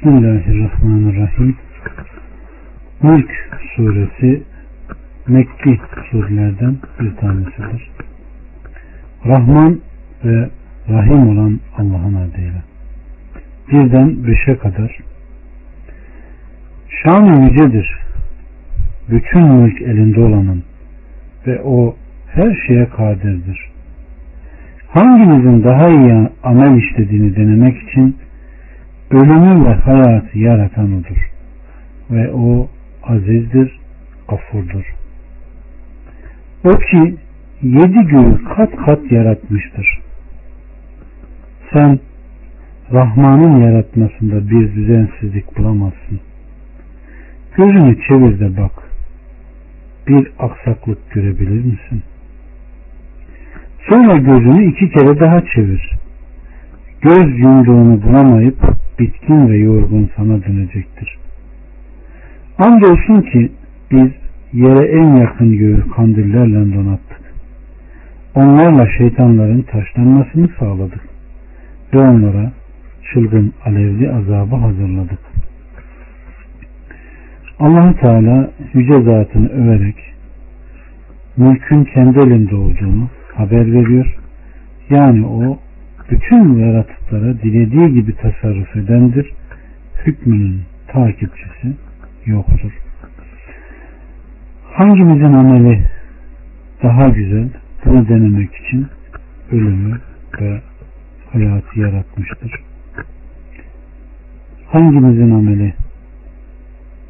Bismillahirrahmanirrahim. Mülk suresi Mekki surelerden bir tanesidir. Rahman ve Rahim olan Allah'ın adıyla. Birden beşe kadar Şan yücedir. Bütün mülk elinde olanın ve o her şeye kadirdir. Hangimizin daha iyi amel işlediğini denemek için ölümü ve hayatı yaratan odur. Ve o azizdir, gafurdur. O ki yedi göğü kat kat yaratmıştır. Sen Rahman'ın yaratmasında bir düzensizlik bulamazsın. Gözünü çevir de bak. Bir aksaklık görebilir misin? Sonra gözünü iki kere daha çevir. Göz yumruğunu bulamayıp bitkin ve yorgun sana dönecektir. Andolsun ki biz yere en yakın göğü kandillerle donattık. Onlarla şeytanların taşlanmasını sağladık ve onlara çılgın alevli azabı hazırladık. allah Teala yüce zatını överek mülkün kendi elinde olduğunu haber veriyor. Yani o bütün yaratıklara dilediği gibi tasarruf edendir. Hükmünün takipçisi yoktur. Hangimizin ameli daha güzel bunu denemek için ölümü ve hayatı yaratmıştır. Hangimizin ameli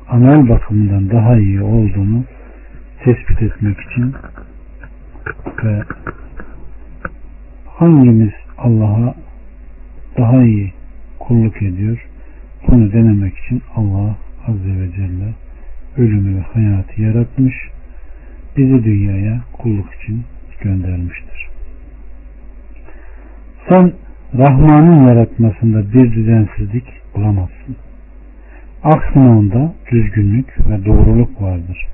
amel bakımından daha iyi olduğunu tespit etmek için ve hangimiz Allah'a daha iyi kulluk ediyor bunu denemek için Allah Azze ve Celle ölümü ve hayatı yaratmış bizi dünyaya kulluk için göndermiştir. Sen Rahman'ın yaratmasında bir düzensizlik bulamazsın. Aksine onda düzgünlük ve doğruluk vardır.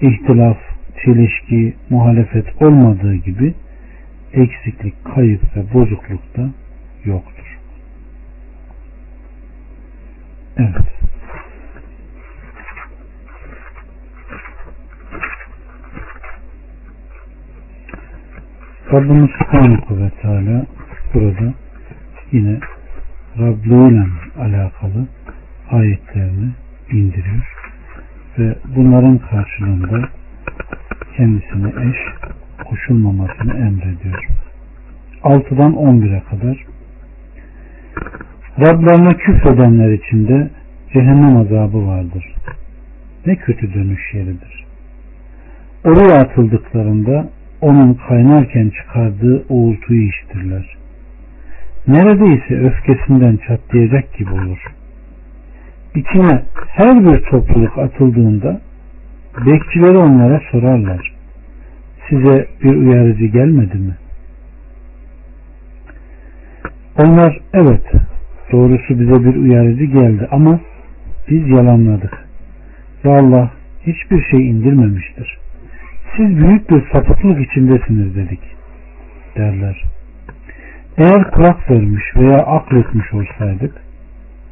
İhtilaf, çelişki, muhalefet olmadığı gibi eksiklik, kayıp ve bozukluk da yoktur. Evet. Rabbimiz Subhanahu ve Teala burada yine Rabliyle alakalı ayetlerini indiriyor ve bunların karşılığında kendisine eş koşulmamasını emrediyor. 6'dan 11'e kadar Rablarına küfredenler içinde cehennem azabı vardır. Ne kötü dönüş yeridir. Oraya atıldıklarında onun kaynarken çıkardığı uğultuyu işitirler. Neredeyse öfkesinden çatlayacak gibi olur. İçine her bir topluluk atıldığında bekçileri onlara sorarlar. Size bir uyarıcı gelmedi mi? Onlar evet doğrusu bize bir uyarıcı geldi ama biz yalanladık. Ve Allah hiçbir şey indirmemiştir siz büyük bir sapıklık içindesiniz dedik derler. Eğer kulak vermiş veya akletmiş olsaydık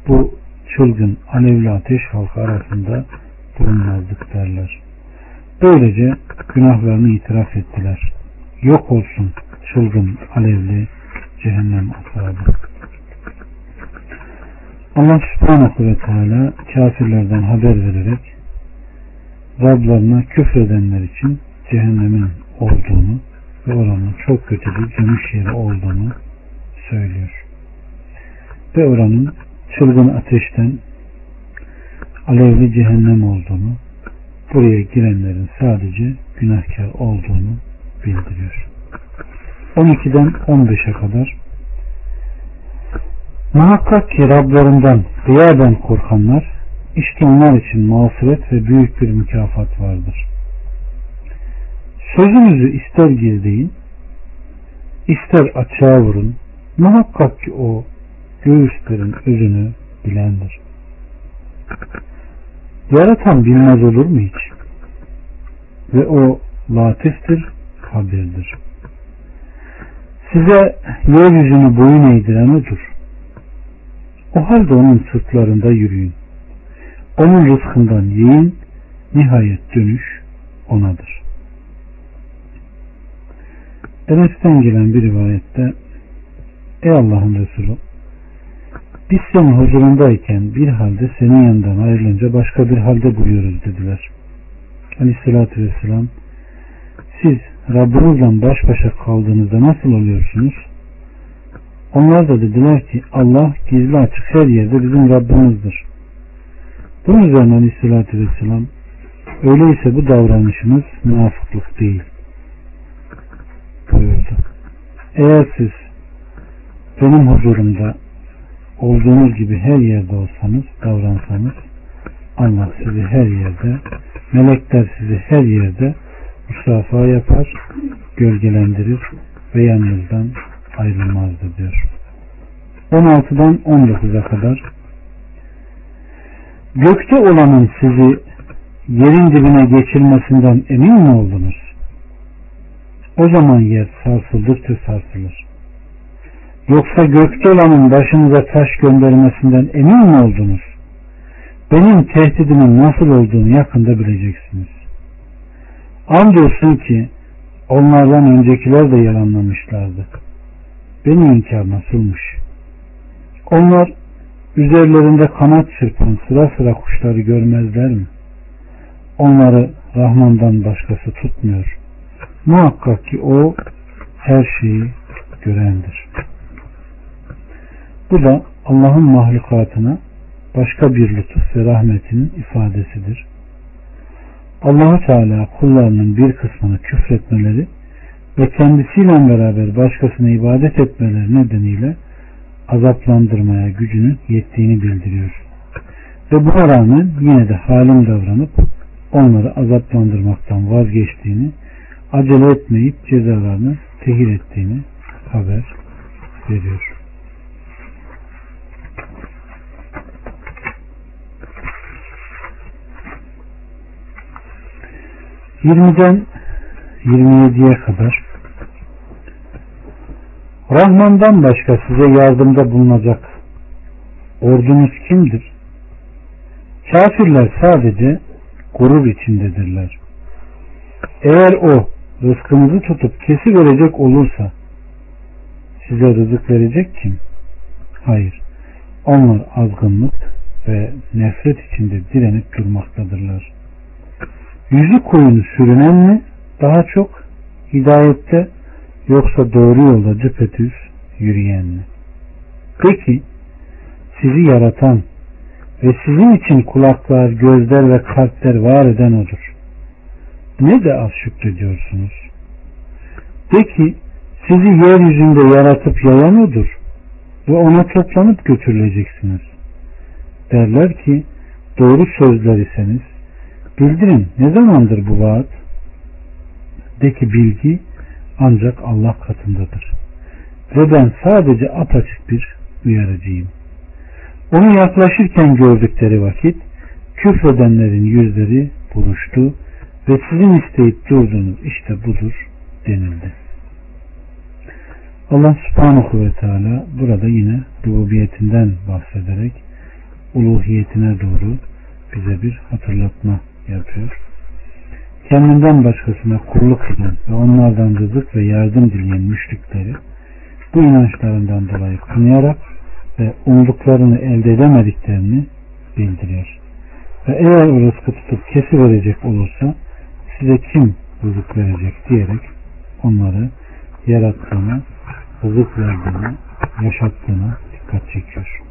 bu çılgın alevli ateş halkı arasında bulunmazdık derler. Böylece günahlarını itiraf ettiler. Yok olsun çılgın alevli cehennem ashabı. Allah subhanahu ve teala kafirlerden haber vererek Rablarına küfredenler için cehennemin olduğunu ve oranın çok kötü bir dönüş yeri olduğunu söylüyor. Ve oranın çılgın ateşten alevli cehennem olduğunu, buraya girenlerin sadece günahkar olduğunu bildiriyor. 12'den 15'e kadar Muhakkak ki Rablarından riyaden korkanlar işte onlar için mağfiret ve büyük bir mükafat vardır. Sözünüzü ister gizleyin, ister açığa vurun, muhakkak ki o göğüslerin özünü bilendir. Yaratan bilmez olur mu hiç? Ve o latiftir, habirdir. Size yeryüzünü boyun eğdiren odur. O halde onun sırtlarında yürüyün. Onun rızkından yiyin. Nihayet dönüş onadır. Enes'ten gelen bir rivayette Ey Allah'ın Resulü biz senin huzurundayken bir halde senin yanından ayrılınca başka bir halde buluyoruz dediler. Aleyhissalatü vesselam siz Rabbinizle baş başa kaldığınızda nasıl oluyorsunuz? Onlar da dediler ki Allah gizli açık her yerde bizim Rabbimizdir. Bunun üzerine Aleyhisselatü Vesselam öyleyse bu davranışınız münafıklık değil buyurdu. Eğer siz benim huzurumda olduğunuz gibi her yerde olsanız, davransanız Allah sizi her yerde, melekler sizi her yerde musafa yapar, gölgelendirir ve yanınızdan ayrılmazdı diyor. 16'dan 19'a kadar Gökte olanın sizi yerin dibine geçirmesinden emin mi oldunuz? O zaman yer sarsıldıkça sarsılır. Yoksa gökte olanın başınıza taş göndermesinden emin mi oldunuz? Benim tehdidimin nasıl olduğunu yakında bileceksiniz. Andolsun ki onlardan öncekiler de yalanlamışlardı. Beni inkar nasılmış? Onlar üzerlerinde kanat çırpan sıra sıra kuşları görmezler mi? Onları Rahman'dan başkası tutmuyor. Muhakkak ki o her şeyi görendir. Bu da Allah'ın mahlukatına başka bir lütuf ve rahmetinin ifadesidir. allah Teala kullarının bir kısmını küfretmeleri ve kendisiyle beraber başkasına ibadet etmeleri nedeniyle azaplandırmaya gücünün yettiğini bildiriyor. Ve buna rağmen yine de halim davranıp onları azaplandırmaktan vazgeçtiğini, acele etmeyip cezalarını tehir ettiğini haber veriyor. 20'den 27'ye kadar Rahman'dan başka size yardımda bulunacak ordunuz kimdir? Kafirler sadece gurur içindedirler. Eğer o rızkınızı tutup kesi verecek olursa size rızık verecek kim? Hayır. Onlar azgınlık ve nefret içinde direnip durmaktadırlar yüzü koyunu sürünen mi daha çok hidayette yoksa doğru yolda düpedüz yürüyen mi? Peki sizi yaratan ve sizin için kulaklar, gözler ve kalpler var eden odur. Ne de az şükrediyorsunuz. De ki sizi yeryüzünde yaratıp yayan odur ve ona toplanıp götürüleceksiniz. Derler ki doğru sözler iseniz Bildirin ne zamandır bu vaat? De ki bilgi ancak Allah katındadır. Ve ben sadece apaçık bir uyarıcıyım. Onu yaklaşırken gördükleri vakit küfredenlerin yüzleri buruştu ve sizin isteyip durduğunuz işte budur denildi. Allah subhanahu ve teala burada yine rububiyetinden bahsederek uluhiyetine doğru bize bir hatırlatma yapıyor. Kendinden başkasına kulluk eden ve onlardan rızık ve yardım dileyen müşrikleri bu inançlarından dolayı kınayarak ve umduklarını elde edemediklerini bildiriyor. Ve eğer o rızkı tutup kesi verecek olursa size kim rızık verecek diyerek onları yarattığına, rızık verdiğine, yaşattığına dikkat çekiyor.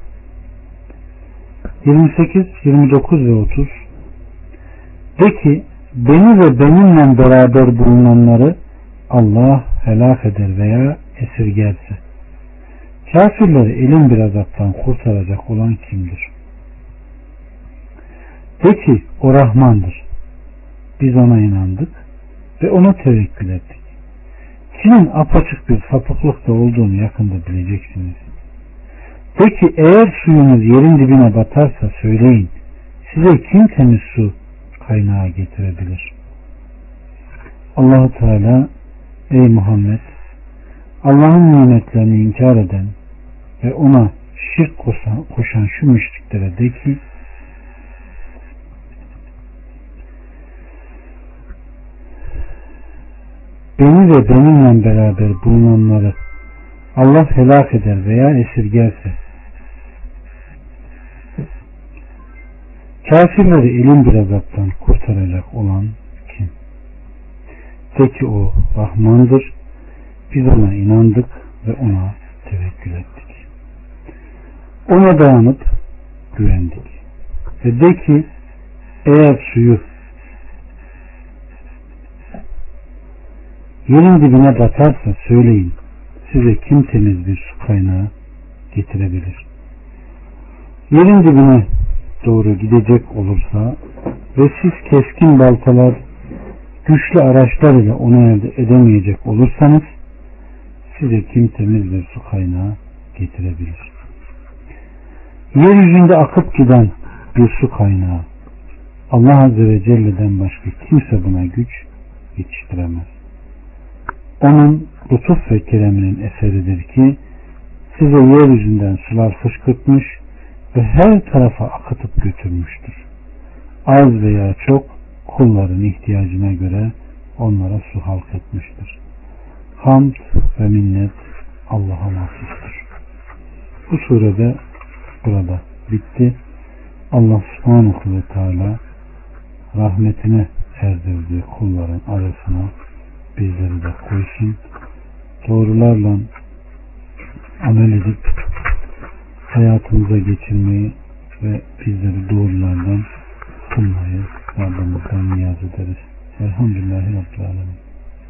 28, 29 ve 30 de ki beni ve benimle beraber bulunanları Allah helak eder veya esirgerse. Kafirleri elin bir azaptan kurtaracak olan kimdir? De ki o Rahmandır. Biz ona inandık ve ona tevekkül ettik. Kimin apaçık bir sapıklıkta olduğunu yakında bileceksiniz. De ki eğer suyunuz yerin dibine batarsa söyleyin. Size kim temiz su kaynağı getirebilir. Allahu Teala ey Muhammed Allah'ın nimetlerini inkar eden ve ona şirk koşan, koşan şu müşriklere de ki beni ve benimle beraber bulunanları Allah helak eder veya esirgerse kafirleri elin bir azaptan kurtaracak olan kim? De ki o Rahmandır. Biz ona inandık ve ona tevekkül ettik. Ona dayanıp güvendik. Ve de ki eğer suyu yerin dibine batarsa söyleyin size kim temiz bir su kaynağı getirebilir. Yerin dibine doğru gidecek olursa ve siz keskin baltalar güçlü araçlar ile onu elde edemeyecek olursanız size kim temiz bir su kaynağı getirebilir. Yeryüzünde akıp giden bir su kaynağı Allah Azze ve Celle'den başka kimse buna güç yetiştiremez. Onun lütuf ve kereminin eseridir ki size yeryüzünden sular fışkırtmış ve her tarafa akıtıp götürmüştür. Az veya çok kulların ihtiyacına göre onlara su halk etmiştir. Hamd ve minnet Allah'a mahsustur. Bu surede burada bitti. Allah subhanahu ve teala rahmetine erdirdiği kulların arasına bizleri de koysun. Doğrularla amel edip hayatımıza geçirmeyi ve bizleri doğrulardan kılmayı Rabbimizden niyaz ederiz. Elhamdülillahi Rabbil Alemin.